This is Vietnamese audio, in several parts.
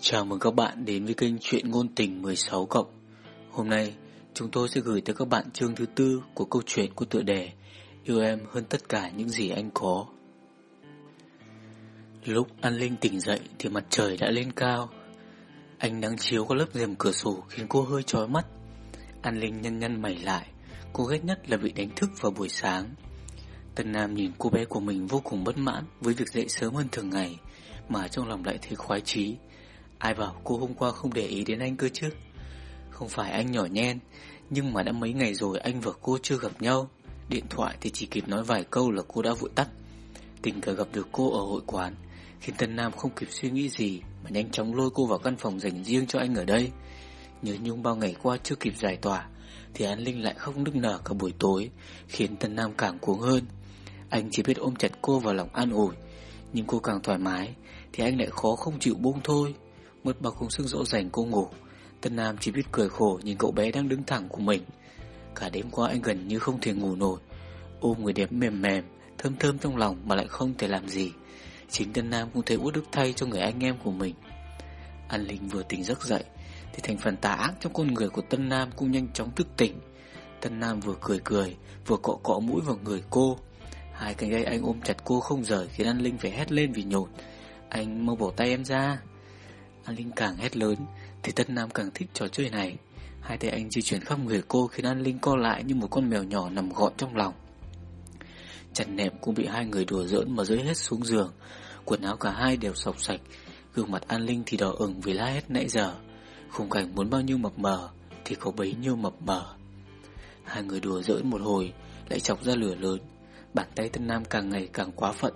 Chào mừng các bạn đến với kênh Chuyện Ngôn Tình 16 cộng. Hôm nay, chúng tôi sẽ gửi tới các bạn chương thứ tư của câu chuyện của tựa đề Yêu em hơn tất cả những gì anh có. Lúc An Linh tỉnh dậy thì mặt trời đã lên cao. Ánh nắng chiếu qua lớp rèm cửa sổ khiến cô hơi chói mắt. An Linh nhăn nhăn mày lại, cô ghét nhất là bị đánh thức vào buổi sáng. Tân Nam nhìn cô bé của mình vô cùng bất mãn với việc dậy sớm hơn thường ngày, mà trong lòng lại thấy khoái chí. Ai bảo cô hôm qua không để ý đến anh cơ chứ? Không phải anh nhỏ nhen, nhưng mà đã mấy ngày rồi anh và cô chưa gặp nhau. Điện thoại thì chỉ kịp nói vài câu là cô đã vội tắt. Tình cờ gặp được cô ở hội quán, khiến Tân Nam không kịp suy nghĩ gì mà nhanh chóng lôi cô vào căn phòng dành riêng cho anh ở đây. Nhớ nhung bao ngày qua chưa kịp giải tỏa, thì An Linh lại khóc nức nở cả buổi tối, khiến Tân Nam càng cuống hơn. Anh chỉ biết ôm chặt cô vào lòng an ủi, nhưng cô càng thoải mái, thì anh lại khó không chịu buông thôi. Mất bao công sức dỗ dành cô ngủ, Tân Nam chỉ biết cười khổ nhìn cậu bé đang đứng thẳng của mình. Cả đêm qua anh gần như không thể ngủ nổi, ôm người đẹp mềm mềm, thơm thơm trong lòng mà lại không thể làm gì. Chính Tân Nam cũng thấy uất đức thay cho người anh em của mình. An Linh vừa tỉnh giấc dậy, thì thành phần tà ác trong con người của Tân Nam cũng nhanh chóng thức tỉnh. Tân Nam vừa cười cười, vừa cọ cọ mũi vào người cô. Hai cánh tay anh ôm chặt cô không rời khiến An Linh phải hét lên vì nhột. Anh mau bỏ tay em ra. An Linh càng hét lớn thì Tân Nam càng thích trò chơi này. Hai tay anh di chuyển khắp người cô khiến An Linh co lại như một con mèo nhỏ nằm gọn trong lòng. Chăn nệm cũng bị hai người đùa giỡn mà rơi hết xuống giường. Quần áo cả hai đều sọc sạch, gương mặt An Linh thì đỏ ửng vì la hét nãy giờ. Khung cảnh muốn bao nhiêu mập mờ thì có bấy nhiêu mập mờ. Hai người đùa giỡn một hồi lại chọc ra lửa lớn. Bàn tay Tân Nam càng ngày càng quá phận.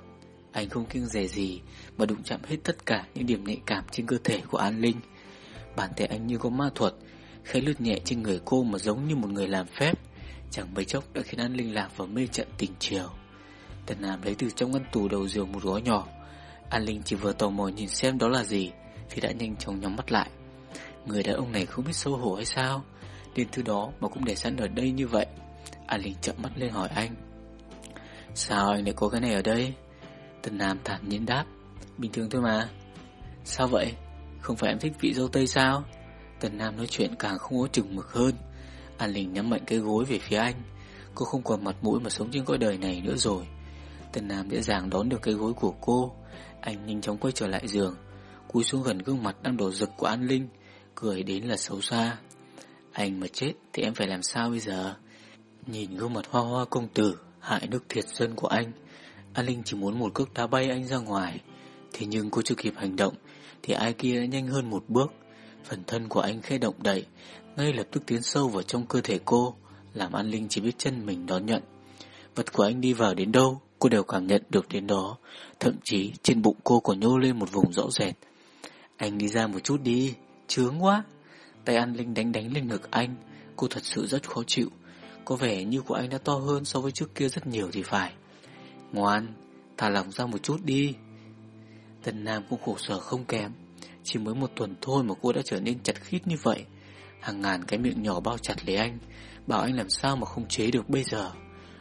Anh không kiêng dè gì mà đụng chạm hết tất cả những điểm nhạy cảm trên cơ thể của An Linh. Bàn tay anh như có ma thuật, khẽ lướt nhẹ trên người cô mà giống như một người làm phép. Chẳng mấy chốc đã khiến An Linh lạc vào mê trận tình chiều. Tân Nam lấy từ trong ngăn tủ đầu giường một gói nhỏ. An Linh chỉ vừa tò mò nhìn xem đó là gì thì đã nhanh chóng nhắm mắt lại. Người đàn ông này không biết xấu hổ hay sao Đến thứ đó mà cũng để sẵn ở đây như vậy An Linh chậm mắt lên hỏi anh Sao anh lại có cái này ở đây? Tần Nam thản nhiên đáp. Bình thường thôi mà. Sao vậy? Không phải em thích vị dâu tây sao? Tần Nam nói chuyện càng không có chừng mực hơn. An Linh nhắm mạnh cái gối về phía anh. Cô không còn mặt mũi mà sống trên cõi đời này nữa rồi. Tần Nam dễ dàng đón được cái gối của cô. Anh nhanh chóng quay trở lại giường, Cúi xuống gần gương mặt đang đổ rực của An Linh, Cười đến là xấu xa. Anh mà chết thì em phải làm sao bây giờ? Nhìn gương mặt hoa hoa công tử Hại nước thiệt dân của anh. An Linh chỉ muốn một cước đá bay anh ra ngoài. Thế nhưng cô chưa kịp hành động, Thì ai kia đã nhanh hơn một bước. Phần thân của anh khẽ động đậy, Ngay lập tức tiến sâu vào trong cơ thể cô, Làm An Linh chỉ biết chân mình đón nhận. Vật của anh đi vào đến đâu, Cô đều cảm nhận được đến đó, Thậm chí trên bụng cô còn nhô lên một vùng rõ rệt. Anh đi ra một chút đi, Chướng quá. Tay An Linh đánh đánh lên ngực anh, Cô thật sự rất khó chịu. Có vẻ như của anh đã to hơn so với trước kia rất nhiều thì phải. Ngoan Thả lòng ra một chút đi. Tần Nam cũng khổ sở không kém. Chỉ mới một tuần thôi mà cô đã trở nên chặt khít như vậy. Hàng ngàn cái miệng nhỏ bao chặt lấy anh Bảo anh làm sao mà không chế được bây giờ.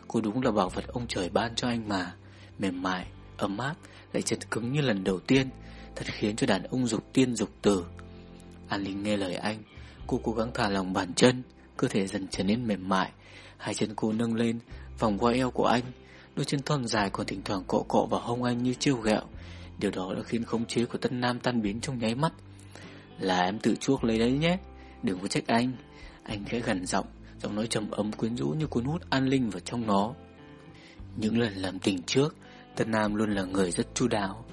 Cô đúng là bảo vật ông trời ban cho anh mà. Mềm mại, ấm áp Lại chật cứng như lần đầu tiên. Thật khiến cho đàn ông dục tiên dục tử. An Linh nghe lời anh Cô cố gắng thả lòng bàn chân. Cơ thể dần trở nên mềm mại. Hai chân cô nâng lên, Vòng qua eo của anh. Đôi chân thon dài còn thỉnh thoảng cọ cọ vào hông anh như chiêu ghẹo. Điều đó đã khiến khống chế của Tân Nam tan biến trong nháy mắt. Là em tự chuốc lấy đấy nhé, Đừng có trách anh. Anh khẽ gần giọng Giọng nói trầm ấm quyến rũ như cuốn hút an linh vào trong nó. Những lần làm tình trước, Tân Nam luôn là người rất chu đáo.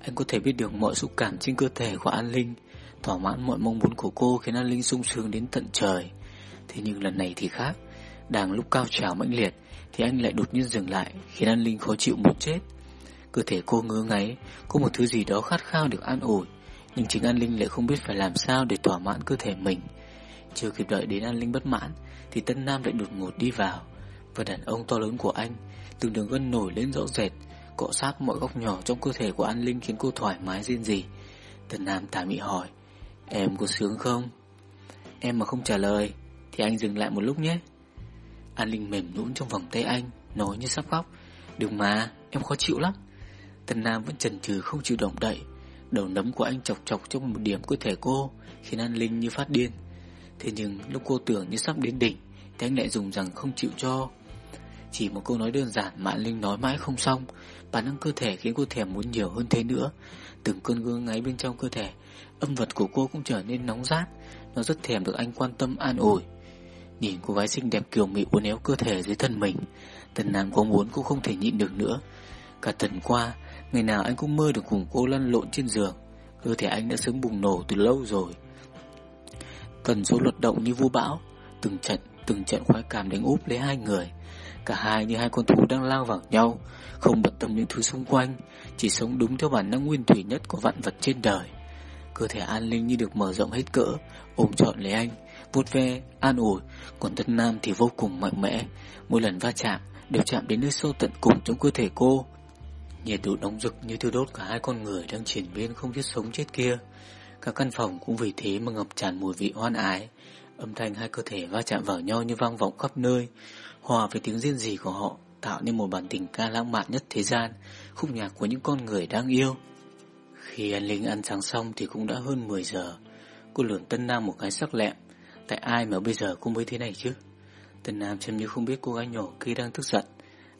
Anh có thể biết được mọi xúc cảm trên cơ thể của An Linh. Thỏa mãn mọi mong muốn của cô khiến An Linh sung sướng đến tận trời. Thế nhưng lần này thì khác. Đang lúc cao trào mãnh liệt, Thì anh lại đột nhiên dừng lại, Khiến An Linh khó chịu muốn chết. Cơ thể cô ngứa ngáy, Có một thứ gì đó khát khao được an ủi, Nhưng chính An Linh lại không biết phải làm sao để thỏa mãn cơ thể mình. Chưa kịp đợi đến An Linh bất mãn, Thì Tân Nam lại đột ngột đi vào. Và đàn ông to lớn của anh, Từng đường gân nổi lên rõ rệt, Cọ sát mọi góc nhỏ trong cơ thể của An Linh Khiến cô thoải mái riêng gì. Tân Nam tà mị hỏi, Em có sướng không? Em mà không trả lời. Thì anh dừng lại một lúc nhé An Linh mềm nhũn trong vòng tay anh Nói như sắp khóc Đừng mà, em khó chịu lắm. Tân Nam vẫn chần chừ không chịu động đậy. Đầu nấm của anh chọc chọc trong một điểm cơ thể cô, khiến An Linh như phát điên. Thế nhưng lúc cô tưởng như sắp đến đỉnh, thì anh lại dùng rằng không chịu cho. Chỉ một câu nói đơn giản mà An Linh nói mãi không xong, bản năng cơ thể khiến cô thèm muốn nhiều hơn thế nữa. Từng cơn gương ngáy bên trong cơ thể, âm vật của cô cũng trở nên nóng rát, nó rất thèm được anh quan tâm an ủi. Nhìn cô gái xinh đẹp kiều mị uốn éo cơ thể dưới thân mình, Tần Nam có muốn cũng không thể nhịn được nữa. Cả tuần qua, ngày nào anh cũng mơ được cùng cô lăn lộn trên giường, cơ thể anh đã sớm bùng nổ từ lâu rồi. Tần số luật động như vu bão, từng trận, từng trận khoái cảm đánh úp lấy hai người. Cả hai như hai con thú đang lao vào nhau, không bận tâm những thứ xung quanh, chỉ sống đúng theo bản năng nguyên thủy nhất của vạn vật trên đời. Cơ thể An Linh như được mở rộng hết cỡ, ôm trọn lấy anh, vuốt ve, an ủi, còn Tân Nam thì vô cùng mạnh mẽ, mỗi lần va chạm đều chạm đến nơi sâu tận cùng trong cơ thể cô. Nhiệt độ nóng rực như thiêu đốt cả hai con người đang triển biến không biết sống chết kia. Cả căn phòng cũng vì thế mà ngập tràn mùi vị hoan ái. Âm thanh hai cơ thể va chạm vào nhau như vang vọng khắp nơi, hòa với tiếng riêng gì của họ, tạo nên một bản tình ca lãng mạn nhất thế gian, khúc nhạc của những con người đang yêu. Khi anh Linh ăn sáng xong thì cũng đã hơn 10 giờ. Cô lườn Tân Nam một cái sắc lẹm, tại ai mà bây giờ cũng mới thế này chứ? Tần Nam chăm như không biết cô gái nhỏ kia đang tức giận.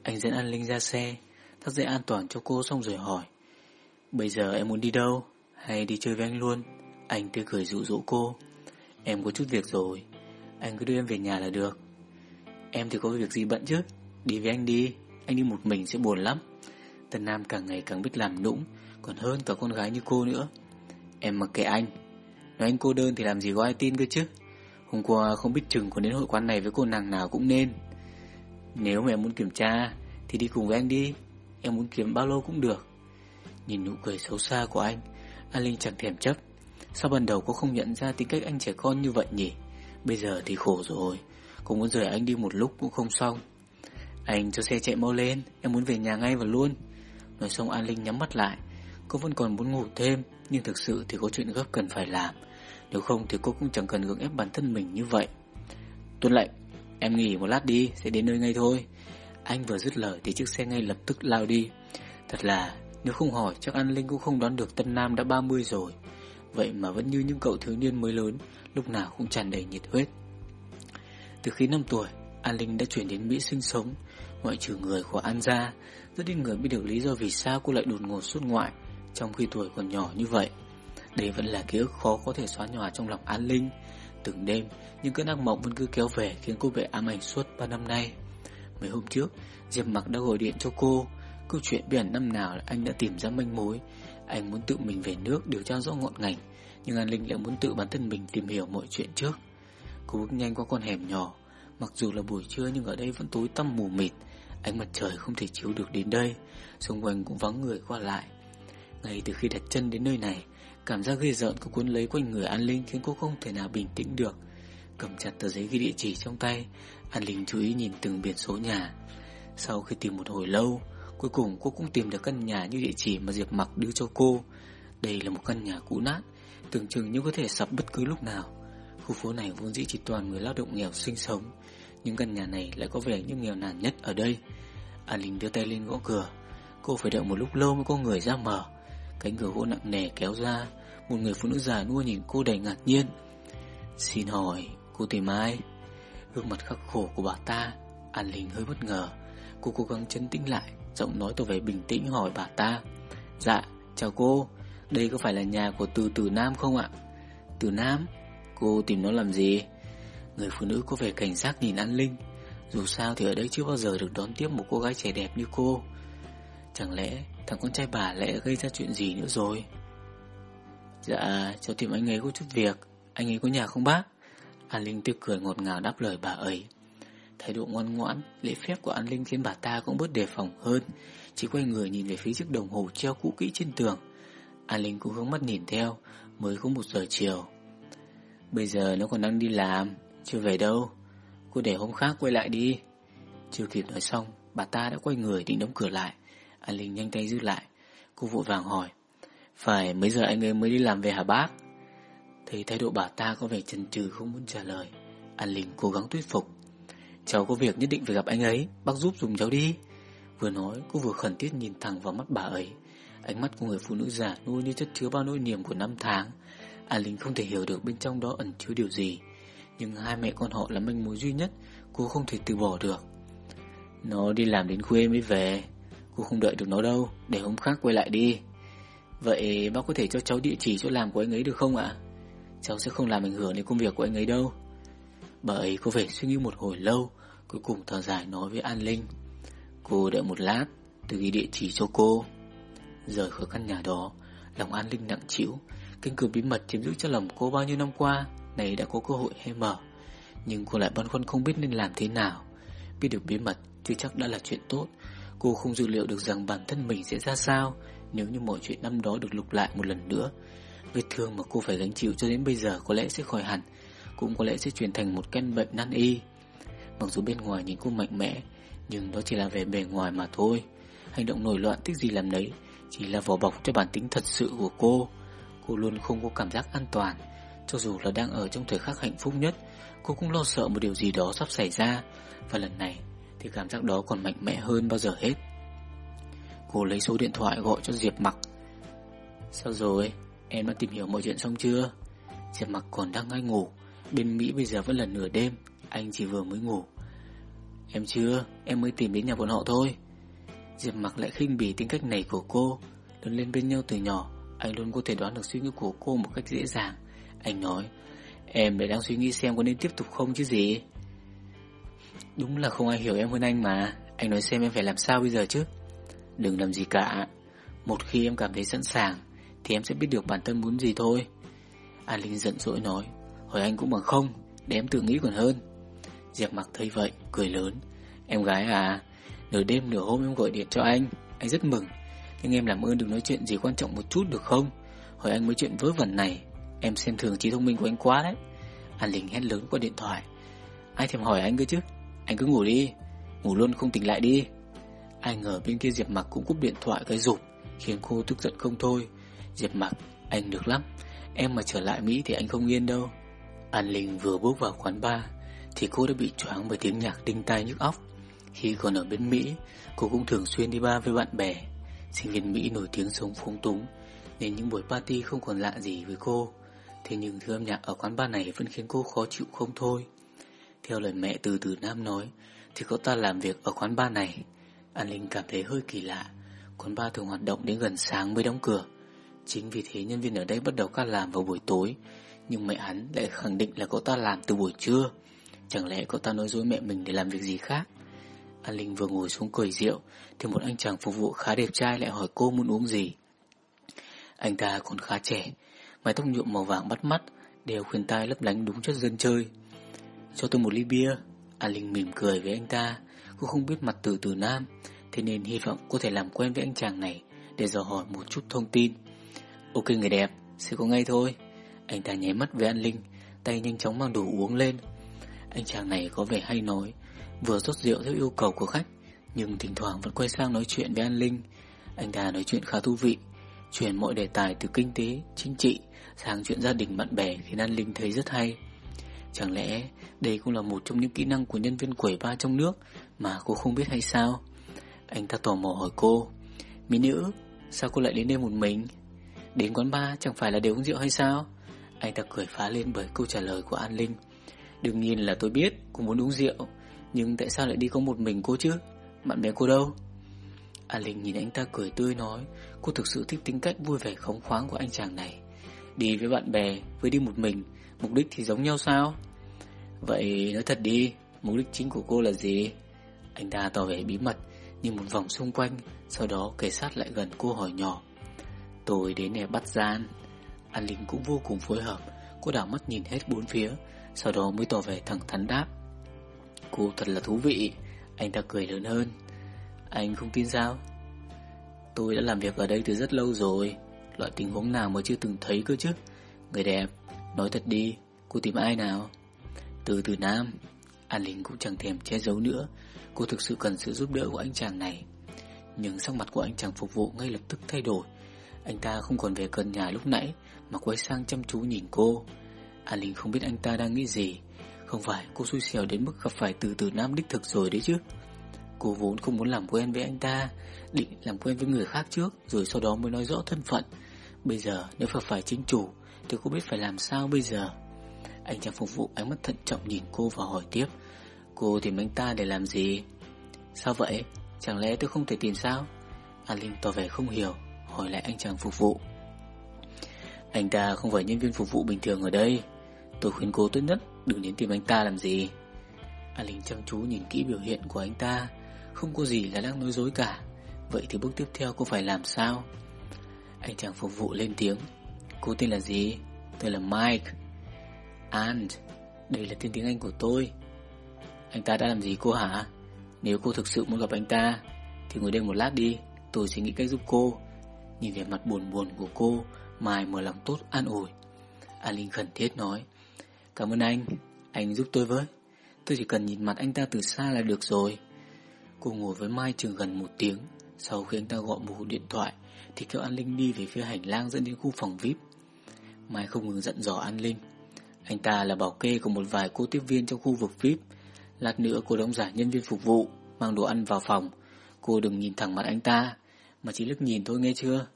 Anh dẫn An Linh ra xe, thắt dây an toàn cho cô xong rồi hỏi. Bây giờ em muốn đi đâu? Hay đi chơi với anh luôn? Anh tươi cười dụ dỗ cô. Em có chút việc rồi, anh cứ đưa em về nhà là được. Em thì có việc gì bận chứ? Đi với anh đi, anh đi một mình sẽ buồn lắm. Tần Nam càng ngày càng biết làm nũng, còn hơn cả con gái như cô nữa. Em mặc kệ anh, nói anh cô đơn thì làm gì có ai tin cơ chứ? Hôm qua không biết chừng có đến hội quán này với cô nàng nào cũng nên. Nếu mà em muốn kiểm tra thì đi cùng với anh đi, em muốn kiếm bao lâu cũng được. Nhìn nụ cười xấu xa của anh, An Linh chẳng thèm chấp. Sao ban đầu cô không nhận ra tính cách anh trẻ con như vậy nhỉ? Bây giờ thì khổ rồi, cô muốn rời anh đi một lúc cũng không xong. Anh cho xe chạy mau lên, em muốn về nhà ngay và luôn. Nói xong An Linh nhắm mắt lại, cô vẫn còn muốn ngủ thêm, nhưng thực sự thì có chuyện gấp cần phải làm. Nếu không thì cô cũng chẳng cần gượng ép bản thân mình như vậy. Tuân lệnh Em nghỉ một lát đi, Sẽ đến nơi ngay thôi. Anh vừa dứt lời thì chiếc xe ngay lập tức lao đi. Thật là, Nếu không hỏi chắc An Linh cũng không đoán được Tân Nam đã 30 rồi. Vậy mà vẫn như những cậu thiếu niên mới lớn, Lúc nào cũng tràn đầy nhiệt huyết. Từ khi 5 tuổi, An Linh đã chuyển đến Mỹ sinh sống. Ngoại trừ người của An gia, Rất ít người biết được lý do vì sao cô lại đột ngột xuất ngoại Trong khi tuổi còn nhỏ như vậy đây vẫn là ký ức khó có thể xóa nhòa trong lòng An Linh. Từng đêm, Những cơn ác mộng vẫn cứ kéo về Khiến cô bị ám ảnh suốt 3 năm nay. Mấy hôm trước, Diệp Mặc đã gọi điện cho cô. Câu chuyện biển năm nào là anh đã tìm ra manh mối. Anh muốn tự mình về nước điều tra rõ ngọn ngành, Nhưng An Linh lại muốn tự bản thân mình tìm hiểu mọi chuyện trước. Cô bước nhanh qua con hẻm nhỏ. Mặc dù là buổi trưa nhưng ở đây vẫn tối tăm mù mịt. Ánh mặt trời không thể chiếu được đến đây. Xung quanh cũng vắng người qua lại. Ngay từ khi đặt chân đến nơi này Cảm giác ghê rợn cứ cuốn lấy quanh người An Linh khiến cô không thể nào bình tĩnh được. Cầm chặt tờ giấy ghi địa chỉ trong tay, An Linh chú ý nhìn từng biển số nhà. Sau khi tìm một hồi lâu, cuối cùng cô cũng tìm được căn nhà như địa chỉ mà Diệp Mặc đưa cho cô. Đây là một căn nhà cũ nát, tưởng chừng như có thể sập bất cứ lúc nào. Khu phố này vốn dĩ chỉ toàn người lao động nghèo sinh sống, nhưng căn nhà này lại có vẻ như nghèo nàn nhất ở đây. An Linh đưa tay lên gõ cửa, cô phải đợi một lúc lâu mới có người ra mở. Cánh cửa gỗ nặng nề kéo ra một người phụ nữ già nua nhìn cô đầy ngạc nhiên. Xin hỏi, cô tìm ai? Gương mặt khắc khổ của bà ta, An Linh hơi bất ngờ. Cô cố gắng chấn tĩnh lại, Giọng nói tỏ vẻ bình tĩnh hỏi bà ta. Dạ chào cô. Đây có phải là nhà của từ từ Nam không ạ? Từ Nam? Cô tìm nó làm gì? Người phụ nữ có vẻ cảnh giác nhìn An Linh. Dù sao thì ở đây chưa bao giờ được đón tiếp một cô gái trẻ đẹp như cô. Chẳng lẽ thằng con trai bà lại gây ra chuyện gì nữa rồi? Dạ cháu tìm anh ấy có chút việc. Anh ấy có nhà không bác? An Linh tươi cười ngọt ngào đáp lời bà ấy. Thái độ ngoan ngoãn, Lễ phép của An Linh khiến bà ta cũng bớt đề phòng hơn. Chỉ quay người nhìn về phía chiếc đồng hồ treo cũ kỹ trên tường. An Linh cũng hướng mắt nhìn theo, Mới có một giờ chiều. Bây giờ nó còn đang đi làm, Chưa về đâu. Cô để hôm khác quay lại đi. Chưa kịp nói xong, Bà ta đã quay người định đóng cửa lại. An Linh nhanh tay giữ lại. Cô vội vàng hỏi phải, mấy giờ anh ấy mới đi làm về hả bác? Thấy thái độ bà ta có vẻ chần chừ không muốn trả lời, An Linh cố gắng thuyết phục. Cháu có việc nhất định phải gặp anh ấy, Bác giúp dùng cháu đi. Vừa nói, cô vừa khẩn thiết nhìn thẳng vào mắt bà ấy. Ánh mắt của người phụ nữ già nuôi như chất chứa bao nỗi niềm của năm tháng. An Linh không thể hiểu được bên trong đó ẩn chứa điều gì, Nhưng hai mẹ con họ là manh mối duy nhất, Cô không thể từ bỏ được. Nó đi làm đến khuya mới về, Cô không đợi được nó đâu, Để hôm khác quay lại đi. Vậy bác có thể cho cháu địa chỉ chỗ làm của anh ấy được không ạ? Cháu sẽ không làm ảnh hưởng đến công việc của anh ấy đâu. Bà ấy có vẻ suy nghĩ một hồi lâu, Cuối cùng thở dài nói với An Linh. Cô đợi một lát, Tôi ghi địa chỉ cho cô. Rời khỏi căn nhà đó, Lòng An Linh nặng chịu Cánh cửa bí mật chiếm giữ cho lòng cô bao nhiêu năm qua Này đã có cơ hội hay mở. Nhưng cô lại băn khoăn không biết nên làm thế nào. Biết được bí mật, chưa chắc đã là chuyện tốt. Cô không dự liệu được rằng bản thân mình sẽ ra sao. Nếu như mọi chuyện năm đó được lục lại một lần nữa. Vết thương mà cô phải gánh chịu cho đến bây giờ Có lẽ sẽ khỏi hẳn, Cũng có lẽ sẽ chuyển thành một căn bệnh nan y. Mặc dù bên ngoài nhìn cô mạnh mẽ, Nhưng đó chỉ là vẻ bề ngoài mà thôi. Hành động nổi loạn thích gì làm đấy Chỉ là vỏ bọc cho bản tính thật sự của cô. Cô luôn không có cảm giác an toàn. Cho dù là đang ở trong thời khắc hạnh phúc nhất, Cô cũng lo sợ một điều gì đó sắp xảy ra. Và lần này, thì cảm giác đó còn mạnh mẽ hơn bao giờ hết. Cô lấy số điện thoại gọi cho Diệp Mặc. Sao rồi? Em đã tìm hiểu mọi chuyện xong chưa? Diệp Mặc còn đang ngay ngủ. Bên Mỹ bây giờ vẫn là nửa đêm. Anh chỉ vừa mới ngủ. Em chưa, em mới tìm đến nhà bọn họ thôi. Diệp Mặc lại khinh bỉ tính cách này của cô. Lớn lên bên nhau từ nhỏ Anh luôn có thể đoán được suy nghĩ của cô một cách dễ dàng. Anh nói Em lại đang suy nghĩ xem có nên tiếp tục không chứ gì? Đúng là không ai hiểu em hơn anh mà. Anh nói xem em phải làm sao bây giờ chứ? Đừng làm gì cả. Một khi em cảm thấy sẵn sàng, Thì em sẽ biết được bản thân muốn gì thôi. An Linh giận dỗi nói, Hỏi anh cũng bằng không, Để em tự nghĩ còn hơn. Diệp mặc thấy vậy, cười lớn, Em gái à Nửa đêm nửa hôm em gọi điện cho anh Anh rất mừng. Nhưng em làm ơn đừng nói chuyện gì quan trọng một chút được không? Hỏi anh mấy chuyện vớ vẩn này, Em xem thường trí thông minh của anh quá đấy. An Linh hét lớn qua điện thoại, Ai thèm hỏi anh cơ chứ? Anh cứ ngủ đi, Ngủ luôn không tỉnh lại đi. Ai ngờ bên kia Diệp mặc cũng cúp điện thoại cái rụp, Khiến cô tức giận không thôi. Diệp mặc anh được lắm. Em mà trở lại Mỹ thì anh không yên đâu. An Linh vừa bước vào quán bar Thì cô đã bị choáng bởi tiếng nhạc đinh tai nhức óc. Khi còn ở bên Mỹ, Cô cũng thường xuyên đi bar với bạn bè. Sinh viên Mỹ nổi tiếng sống phóng túng, Nên những buổi party không còn lạ gì với cô. Thế nhưng thứ âm nhạc ở quán bar này Vẫn khiến cô khó chịu không thôi. Theo lời mẹ từ từ Nam nói, Thì cậu ta làm việc ở quán bar này. An Linh cảm thấy hơi kỳ lạ. Quán bar thường hoạt động đến gần sáng mới đóng cửa. Chính vì thế nhân viên ở đây bắt đầu ca làm vào buổi tối. Nhưng mẹ hắn lại khẳng định là cậu ta làm từ buổi trưa. Chẳng lẽ cậu ta nói dối mẹ mình để làm việc gì khác? An Linh vừa ngồi xuống cười rượu, Thì một anh chàng phục vụ khá đẹp trai lại hỏi cô muốn uống gì. Anh ta còn khá trẻ, Mái tóc nhuộm màu vàng bắt mắt đều khuyên tai lấp lánh đúng chất dân chơi. Cho tôi một ly bia. An Linh mỉm cười với anh ta. Cô không biết mặt từ từ nam Thế nên hy vọng có thể làm quen với anh chàng này Để dò hỏi một chút thông tin. Ok người đẹp, sẽ có ngay thôi. Anh ta nháy mắt với An Linh Tay nhanh chóng mang đồ uống lên. Anh chàng này có vẻ hay nói Vừa rót rượu theo yêu cầu của khách Nhưng thỉnh thoảng vẫn quay sang nói chuyện với An Linh. Anh ta nói chuyện khá thú vị Chuyển mọi đề tài từ kinh tế, chính trị Sang chuyện gia đình bạn bè Khiến An Linh thấy rất hay. Chẳng lẽ đây cũng là một trong những kỹ năng của nhân viên quẩy ba trong nước Mà cô không biết hay sao? Anh ta tò mò hỏi cô. Mỹ nữ, sao cô lại đến đây một mình? Đến quán bar chẳng phải là để uống rượu hay sao? Anh ta cười phá lên bởi câu trả lời của An Linh. Đương nhiên là tôi biết cô muốn uống rượu Nhưng tại sao lại đi có một mình cô chứ? Bạn bè cô đâu? An Linh nhìn anh ta cười tươi nói Cô thực sự thích tính cách vui vẻ khống khoáng của anh chàng này. Đi với bạn bè Với đi một mình Mục đích thì giống nhau sao? Vậy nói thật đi, Mục đích chính của cô là gì? Anh ta tỏ vẻ bí mật Nhìn một vòng xung quanh, Sau đó kề sát lại gần cô hỏi nhỏ. Tôi đến để bắt gian. An Linh cũng vô cùng phối hợp, Cô đảo mắt nhìn hết bốn phía, Sau đó mới tỏ vẻ thẳng thắn đáp. Cô thật là thú vị, Anh ta cười lớn hơn. Anh không tin sao? Tôi đã làm việc ở đây từ rất lâu rồi, Loại tình huống nào mà chưa từng thấy cơ chứ? Người đẹp, Nói thật đi, Cô tìm ai nào? Từ từ Nam, An Linh cũng chẳng thèm che giấu nữa. Cô thực sự cần sự giúp đỡ của anh chàng này. Nhưng sắc mặt của anh chàng phục vụ ngay lập tức thay đổi. Anh ta không còn về gần nhà lúc nãy, Mà quay sang chăm chú nhìn cô. An Linh không biết anh ta đang nghĩ gì. Không phải, cô xui xẻo đến mức gặp phải từ từ nam đích thực rồi đấy chứ. Cô vốn không muốn làm quen với anh ta, Định làm quen với người khác trước, Rồi sau đó mới nói rõ thân phận. Bây giờ, nếu phải phải chính chủ, Thì cô biết phải làm sao bây giờ? Anh chàng phục vụ ánh mắt thận trọng nhìn cô và hỏi tiếp. Cô tìm anh ta để làm gì? Sao vậy? Chẳng lẽ tôi không thể tìm sao? An Linh tỏ vẻ không hiểu, Hỏi lại anh chàng phục vụ. Anh ta không phải nhân viên phục vụ bình thường ở đây. Tôi khuyên cô tốt nhất Đừng đến tìm anh ta làm gì. An Linh chăm chú nhìn kỹ biểu hiện của anh ta. Không có gì là đang nói dối cả. Vậy thì bước tiếp theo cô phải làm sao? Anh chàng phục vụ lên tiếng. Cô tên là gì? Tôi là Mike. And, Đây là tên tiếng Anh của tôi. Anh ta đã làm gì cô hả? Nếu cô thực sự muốn gặp anh ta, Thì ngồi đây một lát đi. Tôi sẽ nghĩ cách giúp cô. Nhìn vẻ mặt buồn buồn của cô, Mai mở lòng tốt an ủi. An Linh khẩn thiết nói, Cảm ơn anh Anh giúp tôi với. Tôi chỉ cần nhìn mặt anh ta từ xa là được rồi. Cô ngồi với Mai chừng gần một tiếng. Sau khi anh ta gọi một điện thoại, Thì kêu An Linh đi về phía hành lang dẫn đến khu phòng VIP Mai không ngừng giận dò An Linh. Anh ta là bảo kê của một vài cô tiếp viên trong khu vực VIP Lát nữa cô đóng giả nhân viên phục vụ, Mang đồ ăn vào phòng. Cô đừng nhìn thẳng mặt anh ta, Mà chỉ lướt nhìn thôi nghe chưa?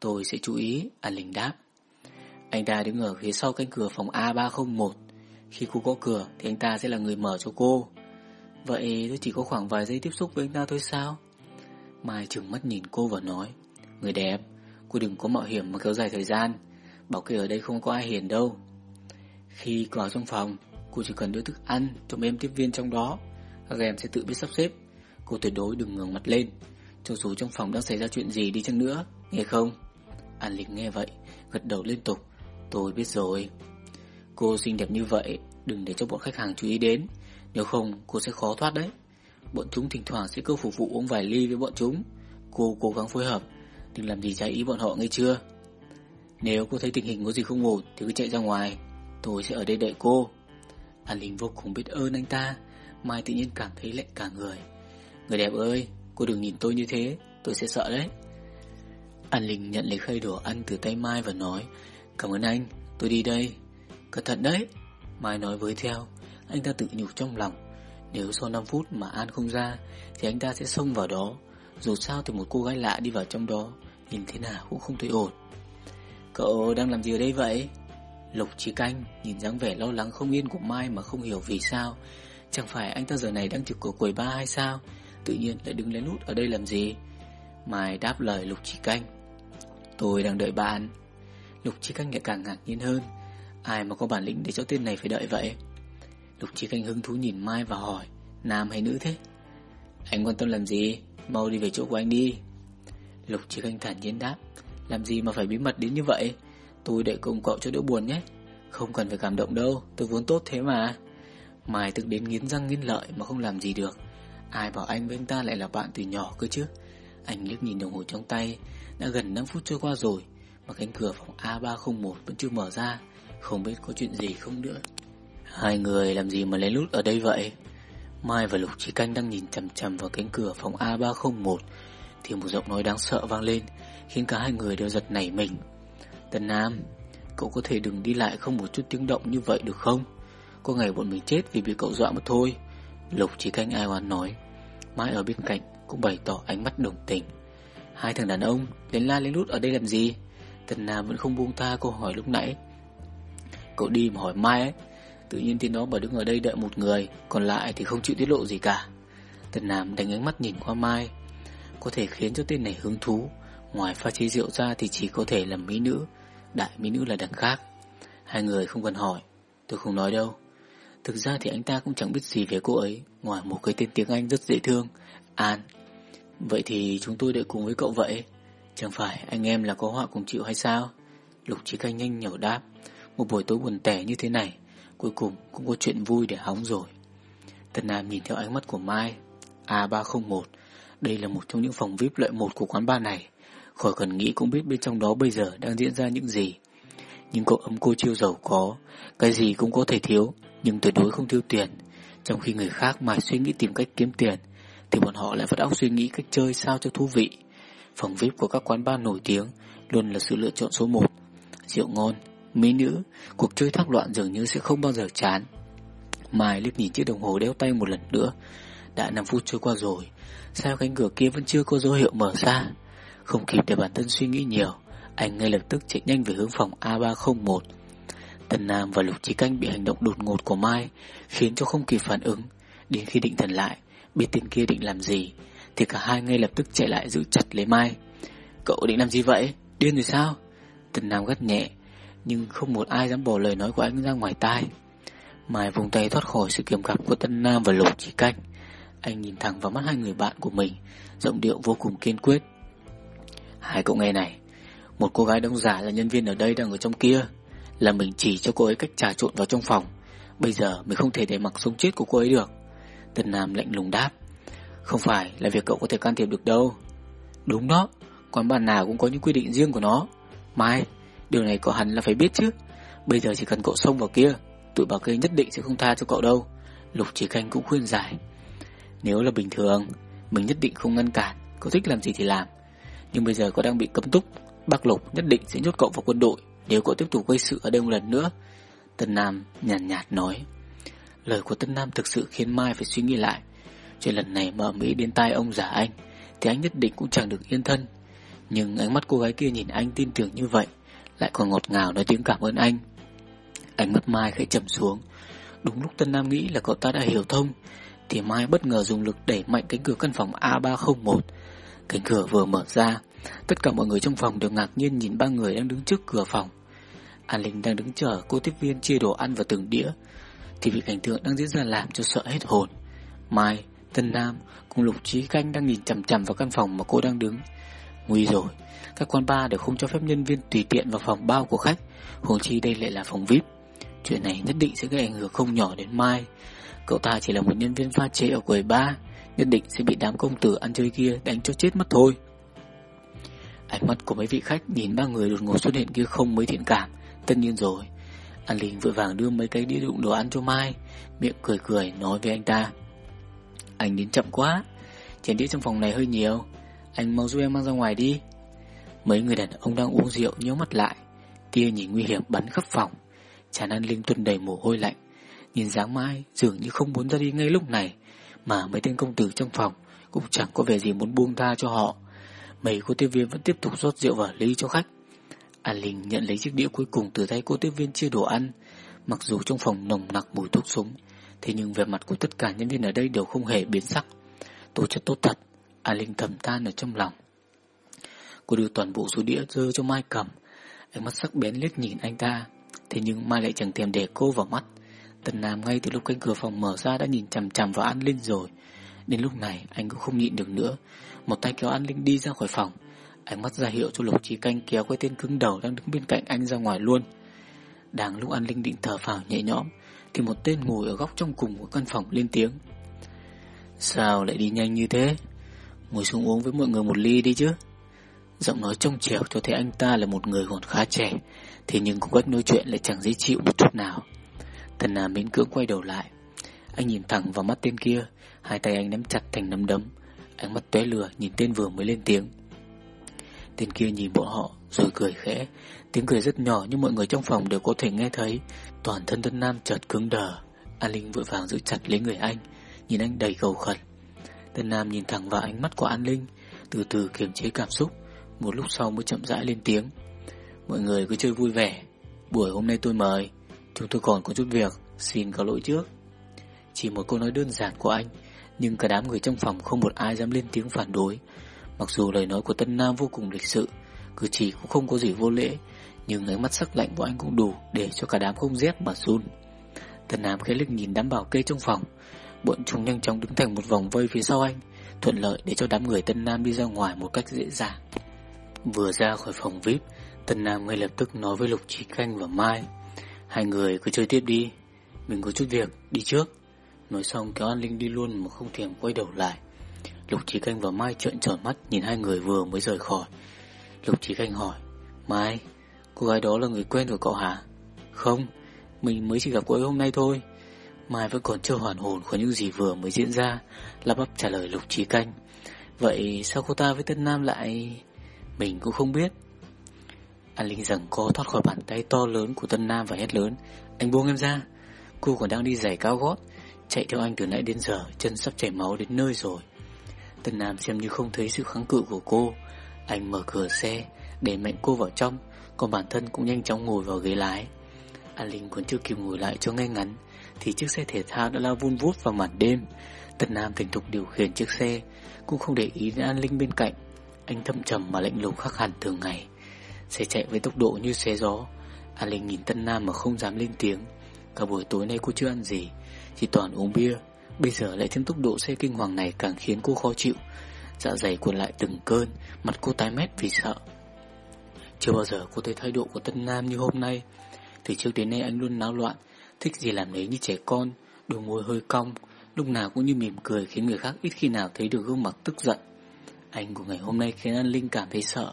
Tôi sẽ chú ý, An Linh đáp. Anh ta đứng ở phía sau cánh cửa phòng A301 Khi cô gõ cửa Thì anh ta sẽ là người mở cho cô. Vậy tôi chỉ có khoảng vài giây tiếp xúc với anh ta thôi sao? Mai trừng mắt nhìn cô và nói, Người đẹp, Cô đừng có mạo hiểm mà kéo dài thời gian. Bảo kê ở đây không có ai hiền đâu. Khi vào trong phòng, Cô chỉ cần đưa thức ăn cho mấy em tiếp viên trong đó. Các em sẽ tự biết sắp xếp. Cô tuyệt đối đừng ngẩng mặt lên. Cho dù trong phòng đang xảy ra chuyện gì đi chăng nữa, Nghe không? An Lịch nghe vậy, Gật đầu liên tục. Tôi biết rồi. Cô xinh đẹp như vậy, Đừng để cho bọn khách hàng chú ý đến. Nếu không, cô sẽ khó thoát đấy. Bọn chúng thỉnh thoảng sẽ cứ phục vụ uống vài ly với bọn chúng. Cô cố gắng phối hợp. Đừng làm gì trái ý bọn họ, nghe chưa? Nếu cô thấy tình hình có gì không ổn Thì cứ chạy ra ngoài. Tôi sẽ ở đây đợi cô. An Linh vô cùng biết ơn anh ta. Mai tự nhiên cảm thấy lạnh cả người. Người đẹp ơi, Cô đừng nhìn tôi như thế. Tôi sẽ sợ đấy. An Linh nhận lấy khay đồ ăn từ tay Mai và nói, Cảm ơn anh, Tôi đi đây. Cẩn thận đấy, Mai nói với theo. Anh ta tự nhủ trong lòng, Nếu sau 5 phút mà An không ra, Thì anh ta sẽ xông vào đó. Dù sao thì một cô gái lạ đi vào trong đó, Nhìn thế nào cũng không thấy ổn. Cậu đang làm gì ở đây vậy? Lục Chi Canh nhìn dáng vẻ lo lắng không yên của Mai mà không hiểu vì sao. Chẳng phải anh ta giờ này đang trực của quầy ba hay sao? Tự nhiên lại đứng lén lút ở đây làm gì? Mai đáp lời Lục Chi Canh. Tôi đang đợi bạn Lục Chi Canh lại càng ngạc nhiên hơn. Ai mà có bản lĩnh để cho tên này phải đợi vậy? Lục Chi Canh hứng thú nhìn Mai và hỏi, Nam hay nữ thế? Anh quan tâm làm gì? Mau đi về chỗ của anh đi. Lục Chi Canh thản nhiên đáp, Làm gì mà phải bí mật đến như vậy? Tôi đợi cùng cậu cho đỡ buồn nhé. Không cần phải cảm động đâu, Tôi vốn tốt thế mà. Mai tức đến nghiến răng nghiến lợi mà không làm gì được. Ai bảo anh với anh ta lại là bạn từ nhỏ cơ chứ? Anh liếc nhìn đồng hồ trong tay, Đã gần 5 phút trôi qua rồi, Mà cánh cửa phòng A301 vẫn chưa mở ra. Không biết có chuyện gì không nữa. Hai người làm gì mà lén lút ở đây vậy? Mai và Lục Chi Canh đang nhìn chầm chầm vào cánh cửa phòng A301 Thì một giọng nói đáng sợ vang lên, Khiến cả hai người đều giật nảy mình. Tân Nam, Cậu có thể đừng đi lại không một chút tiếng động như vậy được không? Có ngày bọn mình chết vì bị cậu dọa mà thôi. Lục Chi Canh ai oán nói. Mai ở bên cạnh cũng bày tỏ ánh mắt đồng tình. Hai thằng đàn ông Lên la lên lút ở đây làm gì? Tần Nam vẫn không buông tha câu hỏi lúc nãy. Cậu đi mà hỏi Mai ấy. Tự nhiên thì đó bảo đứng ở đây đợi một người, Còn lại thì không chịu tiết lộ gì cả. Tần Nam đánh ánh mắt nhìn qua Mai. Có thể khiến cho tên này hứng thú. Ngoài pha chế rượu ra thì chỉ có thể là mỹ nữ. Đại mỹ nữ là đằng khác. Hai người không cần hỏi, Tôi không nói đâu. Thực ra thì anh ta cũng chẳng biết gì về cô ấy, Ngoài một cái tên tiếng Anh rất dễ thương, An. Vậy thì chúng tôi đợi cùng với cậu vậy? Chẳng phải anh em là có họa cùng chịu hay sao? Lục Chí Canh nhanh nhỏ đáp, Một buổi tối buồn tẻ như thế này, Cuối cùng cũng có chuyện vui để hóng rồi. Tân Nam nhìn theo ánh mắt của Mai A301 Đây là một trong những phòng VIP loại một của quán bar này. Khỏi cần nghĩ cũng biết bên trong đó bây giờ đang diễn ra những gì. Nhưng cậu ấm cô chiêu giàu có Cái gì cũng có thể thiếu Nhưng tuyệt đối không thiếu tiền. Trong khi người khác mải suy nghĩ tìm cách kiếm tiền Thì bọn họ lại vắt óc suy nghĩ cách chơi sao cho thú vị. Phòng VIP của các quán bar nổi tiếng Luôn là sự lựa chọn số một. Rượu ngon, mỹ nữ Cuộc chơi thác loạn dường như sẽ không bao giờ chán. Mai liếc nhìn chiếc đồng hồ đeo tay một lần nữa. Đã 5 phút trôi qua rồi Sao cánh cửa kia vẫn chưa có dấu hiệu mở ra? Không kịp để bản thân suy nghĩ nhiều. Anh ngay lập tức chạy nhanh về hướng phòng A301 Tần Nam và Lục Chí Canh bị hành động đột ngột của Mai Khiến cho không kịp phản ứng. Đến khi định thần lại, Biết tên kia định làm gì, Thì cả hai ngay lập tức chạy lại giữ chặt lấy Mai. Cậu định làm gì vậy? Điên rồi sao? Tần Nam gắt nhẹ, Nhưng không một ai dám bỏ lời nói của anh ra ngoài tai. Mai vùng tay thoát khỏi sự kiềm cặp của Tân Nam và Lục Chí Canh. Anh nhìn thẳng vào mắt hai người bạn của mình, Giọng điệu vô cùng kiên quyết. Hai cậu nghe này, Một cô gái đông giả là nhân viên ở đây đang ở trong kia, Là mình chỉ cho cô ấy cách trà trộn vào trong phòng. Bây giờ mình không thể để mặc sống chết của cô ấy được. Tân Nam lạnh lùng đáp, Không phải là việc cậu có thể can thiệp được đâu. Đúng đó, Quán bàn nào cũng có những quy định riêng của nó. Mai, Điều này cậu hẳn là phải biết chứ. Bây giờ chỉ cần cậu xông vào kia, Tụi bảo kê nhất định sẽ không tha cho cậu đâu. Lục chỉ Khanh cũng khuyên giải, Nếu là bình thường, Mình nhất định không ngăn cản, Cậu thích làm gì thì làm. Nhưng bây giờ cậu đang bị cấm túc. Bác Lục nhất định sẽ nhốt cậu vào quân đội Nếu cậu tiếp tục gây sự ở đây một lần nữa. Tân Nam nhàn nhạt, nhạt nói. Lời của Tân Nam thực sự khiến Mai phải suy nghĩ lại. Chuyện lần này mở Mỹ đến tai ông giả anh Thì anh nhất định cũng chẳng được yên thân. Nhưng ánh mắt cô gái kia nhìn anh tin tưởng như vậy Lại còn ngọt ngào nói tiếng cảm ơn anh. Ánh mắt Mai khẽ trầm xuống. Đúng lúc Tân Nam nghĩ là cậu ta đã hiểu thông Thì Mai bất ngờ dùng lực đẩy mạnh cánh cửa căn phòng A301 Cánh cửa vừa mở ra Tất cả mọi người trong phòng đều ngạc nhiên nhìn ba người đang đứng trước cửa phòng. An Linh đang đứng chờ cô tiếp viên chia đồ ăn vào từng đĩa Thì vị cảnh tượng đang diễn ra làm cho sợ hết hồn. Mai, Tân Nam cùng Lục Trí Canh đang nhìn chằm chằm vào căn phòng mà cô đang đứng. Nguy rồi Các quan bar đều không cho phép nhân viên tùy tiện vào phòng bao của khách Huống chi đây lại là phòng VIP. Chuyện này nhất định sẽ gây ảnh hưởng không nhỏ đến Mai. Cậu ta chỉ là một nhân viên pha chế ở quầy ba Nhất định sẽ bị đám công tử ăn chơi kia đánh cho chết mất thôi. Ánh mắt của mấy vị khách nhìn ba người đột ngột xuất hiện kia không mấy thiện cảm. Tất nhiên rồi. An Linh vội vàng đưa mấy cái đĩa đụng đồ ăn cho Mai, Miệng cười cười nói với anh ta. Anh đến chậm quá, Chén đĩa trong phòng này hơi nhiều. Anh mau giúp em mang ra ngoài đi. Mấy người đàn ông đang uống rượu nhớ mắt lại. Tia nhìn nguy hiểm bắn khắp phòng. Chán An Linh tuân đầy mồ hôi lạnh. Nhìn dáng Mai dường như không muốn ra đi ngay lúc này. Mà mấy tên công tử trong phòng Cũng chẳng có vẻ gì muốn buông tha cho họ. Mấy cô tiếp viên vẫn tiếp tục rót rượu vào ly cho khách. An Linh nhận lấy chiếc đĩa cuối cùng từ tay cô tiếp viên chia đồ ăn. Mặc dù trong phòng nồng nặc mùi thuốc súng, Thế nhưng vẻ mặt của tất cả nhân viên ở đây đều không hề biến sắc. Tổ chất tốt thật, An Linh thầm than ở trong lòng. Cô đưa toàn bộ số đĩa dơ cho Mai cầm. Ánh mắt sắc bén liếc nhìn anh ta, Thế nhưng Mai lại chẳng thèm để cô vào mắt. Tần Nam ngay từ lúc cánh cửa phòng mở ra đã nhìn chằm chằm vào An Linh rồi. Đến lúc này, anh cũng không nhịn được nữa. Một tay kéo An Linh đi ra khỏi phòng. Ánh mắt ra hiệu cho Lục Trí Canh kéo cái tên cứng đầu đang đứng bên cạnh anh ra ngoài luôn. Đang lúc An Linh định thở phào nhẹ nhõm, Thì một tên ngồi ở góc trong cùng của căn phòng lên tiếng. Sao lại đi nhanh như thế? Ngồi xuống uống với mọi người một ly đi chứ. Giọng nói trong trẻo cho thấy anh ta là một người còn khá trẻ, Thế nhưng cũng cách nói chuyện lại chẳng dễ chịu một chút nào. Thần Nam miễn cưỡng quay đầu lại. Anh nhìn thẳng vào mắt tên kia, Hai tay anh nắm chặt thành nắm đấm. Ánh mắt tóe lửa nhìn tên vừa mới lên tiếng. Tên kia nhìn bọn họ Rồi cười khẽ. Tiếng cười rất nhỏ nhưng mọi người trong phòng đều có thể nghe thấy. Toàn thân thân Nam chợt cứng đờ. An Linh vội vàng giữ chặt lấy người anh, Nhìn anh đầy cầu khẩn. Tân Nam nhìn thẳng vào ánh mắt của An Linh, Từ từ kiềm chế cảm xúc. Một lúc sau mới chậm rãi lên tiếng. Mọi người cứ chơi vui vẻ. Buổi hôm nay tôi mời. Chúng tôi còn có chút việc, Xin có lỗi trước. Chỉ một câu nói đơn giản của anh, Nhưng cả đám người trong phòng không một ai dám lên tiếng phản đối. Mặc dù lời nói của Tân Nam vô cùng lịch sự, Cử chỉ cũng không có gì vô lễ, Nhưng ánh mắt sắc lạnh của anh cũng đủ Để cho cả đám không rét mà run. Tân Nam khẽ liếc nhìn đám bảo kê trong phòng. Bọn chúng nhanh chóng đứng thành một vòng vây phía sau anh, Thuận lợi để cho đám người Tân Nam đi ra ngoài một cách dễ dàng. Vừa ra khỏi phòng VIP, Tân Nam ngay lập tức nói với Lục Trí khanh và Mai. Hai người cứ chơi tiếp đi. Mình có chút việc, đi trước. Nói xong kéo An Linh đi luôn mà không thèm quay đầu lại. Lục Trí Canh và Mai trợn tròn mắt Nhìn hai người vừa mới rời khỏi. Lục Trí Canh hỏi Mai, cô gái đó là người quen của cậu hả? Không, mình mới chỉ gặp cô ấy hôm nay thôi. Mai vẫn còn chưa hoàn hồn của những gì vừa mới diễn ra Lắp bắp trả lời Lục Trí Canh Vậy sao cô ta với Tân Nam lại... Mình cũng không biết. An Linh rằng cô thoát khỏi bàn tay to lớn của Tân Nam và hét lớn, Anh buông em ra. Cô còn đang đi giày cao gót, Chạy theo anh từ nãy đến giờ, Chân sắp chảy máu đến nơi rồi. Tân Nam xem như không thấy sự kháng cự của cô. Anh mở cửa xe Để mạnh cô vào trong, Còn bản thân cũng nhanh chóng ngồi vào ghế lái. An Linh còn chưa kịp ngồi lại cho ngay ngắn, Thì chiếc xe thể thao đã lao vun vút vào màn đêm. Tân Nam thành thục điều khiển chiếc xe, Cũng không để ý đến An Linh bên cạnh. Anh thâm trầm mà lạnh lùng khắc hẳn thường ngày. Xe chạy với tốc độ như xe gió. An Linh nhìn Tân Nam mà không dám lên tiếng. Cả buổi tối nay cô chưa ăn gì, Chỉ toàn uống bia. Bây giờ lại thêm tốc độ xe kinh hoàng này càng khiến cô khó chịu. Dạ dày cuộn lại từng cơn, Mặt cô tái mét vì sợ. Chưa bao giờ cô thấy thái độ của Tân Nam như hôm nay. Từ trước đến nay anh luôn náo loạn, Thích gì làm đấy như trẻ con Đôi môi hơi cong, Lúc nào cũng như mỉm cười khiến người khác ít khi nào thấy được gương mặt tức giận. Anh của ngày hôm nay khiến An Linh cảm thấy sợ.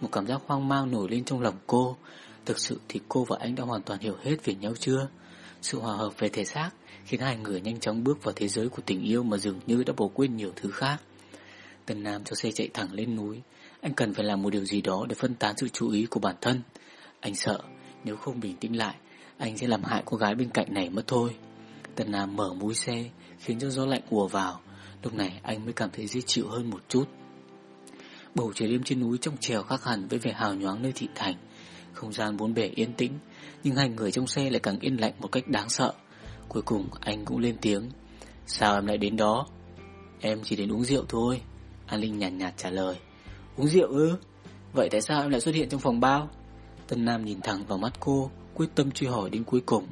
Một cảm giác hoang mang nổi lên trong lòng cô. Thực sự thì cô và anh đã hoàn toàn hiểu hết về nhau chưa? Sự hòa hợp về thể xác Khiến hai người nhanh chóng bước vào thế giới của tình yêu Mà dường như đã bỏ quên nhiều thứ khác. Tần Nam cho xe chạy thẳng lên núi. Anh cần phải làm một điều gì đó Để phân tán sự chú ý của bản thân. Anh sợ, nếu không bình tĩnh lại, Anh sẽ làm hại cô gái bên cạnh này mất thôi. Tần Nam mở mũi xe, Khiến cho gió lạnh ùa vào. Lúc này anh mới cảm thấy dễ chịu hơn một chút. Bầu trời đêm trên núi trong trèo khác hẳn với vẻ hào nhoáng nơi thị thành. Không gian bốn bể yên tĩnh Nhưng hai người trong xe lại càng yên lạnh một cách đáng sợ. Cuối cùng anh cũng lên tiếng. Sao em lại đến đó? Em chỉ đến uống rượu thôi. An Linh nhàn nhạt, nhạt trả lời. Uống rượu ư? Vậy tại sao em lại xuất hiện trong phòng bao? Tân Nam nhìn thẳng vào mắt cô Quyết tâm truy hỏi đến cuối cùng.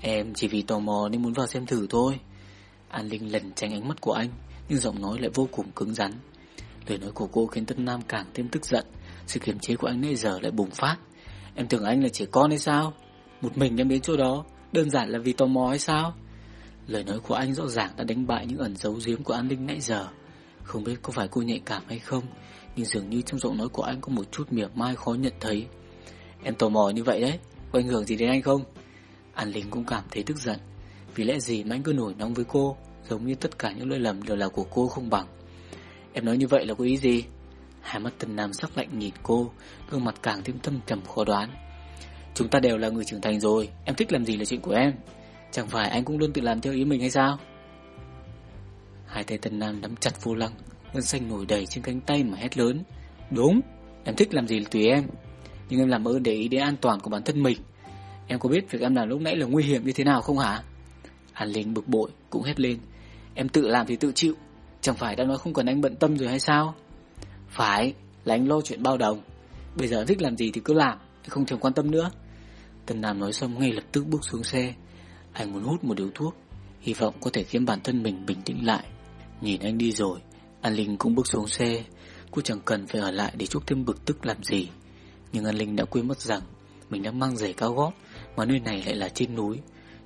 Em chỉ vì tò mò nên muốn vào xem thử thôi. An Linh lần tránh ánh mắt của anh Nhưng giọng nói lại vô cùng cứng rắn. Lời nói của cô khiến Tân Nam càng thêm tức giận. Sự kiềm chế của anh nãy giờ lại bùng phát. Em tưởng anh là trẻ con hay sao? Một mình em đến chỗ đó, Đơn giản là vì tò mò hay sao? Lời nói của anh rõ ràng đã đánh bại những ẩn giấu giếm của An Linh nãy giờ. Không biết có phải cô nhạy cảm hay không, Nhưng dường như trong giọng nói của anh có một chút mỉa mai khó nhận thấy. Em tò mò như vậy đấy, Có ảnh hưởng gì đến anh không? An Linh cũng cảm thấy tức giận. Vì lẽ gì mà anh cứ nổi nóng với cô, Giống như tất cả những lỗi lầm đều là của cô không bằng? Em nói như vậy là có ý gì? Hai mắt tần nam sắc lạnh nhìn cô, Gương mặt càng thêm thâm trầm khó đoán. Chúng ta đều là người trưởng thành rồi, Em thích làm gì là chuyện của em. Chẳng phải anh cũng luôn tự làm theo ý mình hay sao? Hai tay tần nam nắm chặt vô lăng ngân xanh nổi đầy trên cánh tay mà hét lớn. Đúng, Em thích làm gì là tùy em. Nhưng em làm ơn để ý đến an toàn của bản thân mình. Em có biết việc em làm lúc nãy là nguy hiểm như thế nào không hả? Hàn Linh bực bội, cũng hét lên. Em tự làm thì tự chịu. Chẳng phải đã nói không cần anh bận tâm rồi hay sao? Phải, là anh lo chuyện bao đồng. Bây giờ thích làm gì thì cứ làm Không thèm quan tâm nữa. Tần Nam nói xong ngay lập tức bước xuống xe. Anh muốn hút một điếu thuốc, Hy vọng có thể khiến bản thân mình bình tĩnh lại. Nhìn anh đi rồi, An Linh cũng bước xuống xe. Cô chẳng cần phải ở lại để chúc thêm bực tức làm gì. Nhưng An Linh đã quên mất rằng Mình đang mang giày cao gót, Mà nơi này lại là trên núi.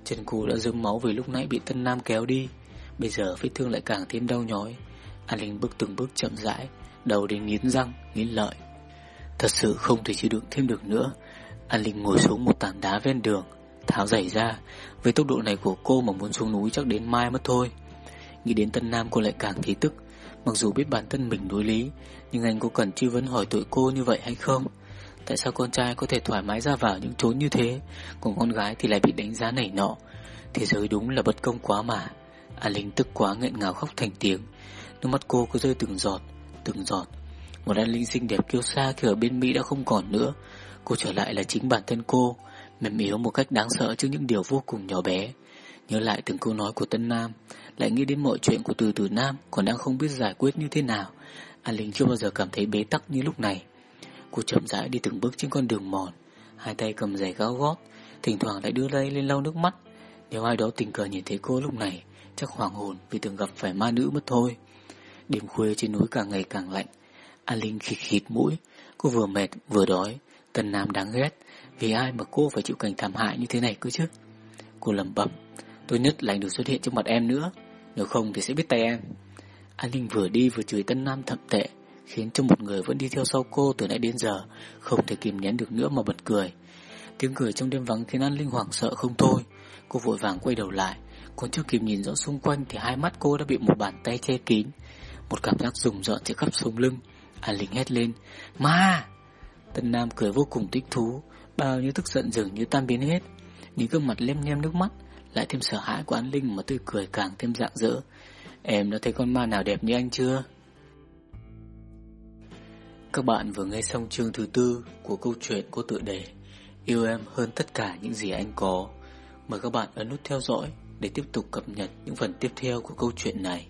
Chân cô đã dơm máu vì lúc nãy bị Tân Nam kéo đi. Bây giờ vết thương lại càng thêm đau nhói. An Linh bước từng bước chậm rãi Đầu đến nghiến răng, nghiến lợi. Thật sự không thể chịu đựng thêm được nữa. An Linh ngồi xuống một tảng đá ven đường Tháo giày ra. Với tốc độ này của cô mà muốn xuống núi chắc đến mai mất thôi. Nghĩ đến Tân Nam cô lại càng thấy tức. Mặc dù biết bản thân mình đối lý Nhưng anh có cần truy vấn hỏi tội cô như vậy hay không? Tại sao con trai có thể thoải mái ra vào những chốn như thế? Còn con gái thì lại bị đánh giá nảy nọ. Thế giới đúng là bất công quá mà. A Linh tức quá, nghẹn ngào khóc thành tiếng. Nước mắt cô cứ rơi từng giọt Từng giọt. Một An Linh xinh đẹp kiêu xa khi ở bên Mỹ đã không còn nữa. Cô trở lại là chính bản thân cô, Mềm yếu một cách đáng sợ trước những điều vô cùng nhỏ bé. Nhớ lại từng câu nói của Tân Nam, Lại nghĩ đến mọi chuyện của từ từ Nam, Còn đang không biết giải quyết như thế nào. An Linh chưa bao giờ cảm thấy bế tắc như lúc này. Cô chậm rãi đi từng bước trên con đường mòn. Hai tay cầm giày cao gót, Thỉnh thoảng lại đưa tay lên lau nước mắt. Nếu ai đó tình cờ nhìn thấy cô lúc này Chắc hoảng hồn vì từng gặp phải ma nữ mất thôi. Đêm khuya trên núi càng ngày càng lạnh, A Linh khịt khịt mũi, Cô vừa mệt vừa đói. Tần Nam đáng ghét, Vì ai mà cô phải chịu cảnh thảm hại như thế này cơ chứ? Cô lầm bẩm tôi nhất là anh đừng xuất hiện trước mặt em nữa, Nếu không thì sẽ biết tay em. A Linh vừa đi vừa chửi Tân Nam thậm tệ, Khiến cho một người vẫn đi theo sau cô từ nãy đến giờ, Không thể kìm nén được nữa mà bật cười. Tiếng cười trong đêm vắng khiến An Linh hoảng sợ không thôi. Cô vội vàng quay đầu lại còn chưa kịp nhìn rõ xung quanh Thì hai mắt cô đã bị một bàn tay che kín. Một cảm giác rùng rợn chạy khắp sống lưng. An Linh hét lên. Ma! Tân Nam cười vô cùng thích thú. Bao nhiêu tức giận dường như tan biến hết. Nhìn gương mặt lem nhem nước mắt, lại thêm sợ hãi của An Linh mà tươi cười càng thêm rạng rỡ. Em đã thấy con ma nào đẹp như anh chưa? Các bạn vừa nghe xong chương thứ tư của câu chuyện có tựa đề. Yêu em hơn tất cả những gì anh có. Mời các bạn ấn nút theo dõi để tiếp tục cập nhật những phần tiếp theo của câu chuyện này.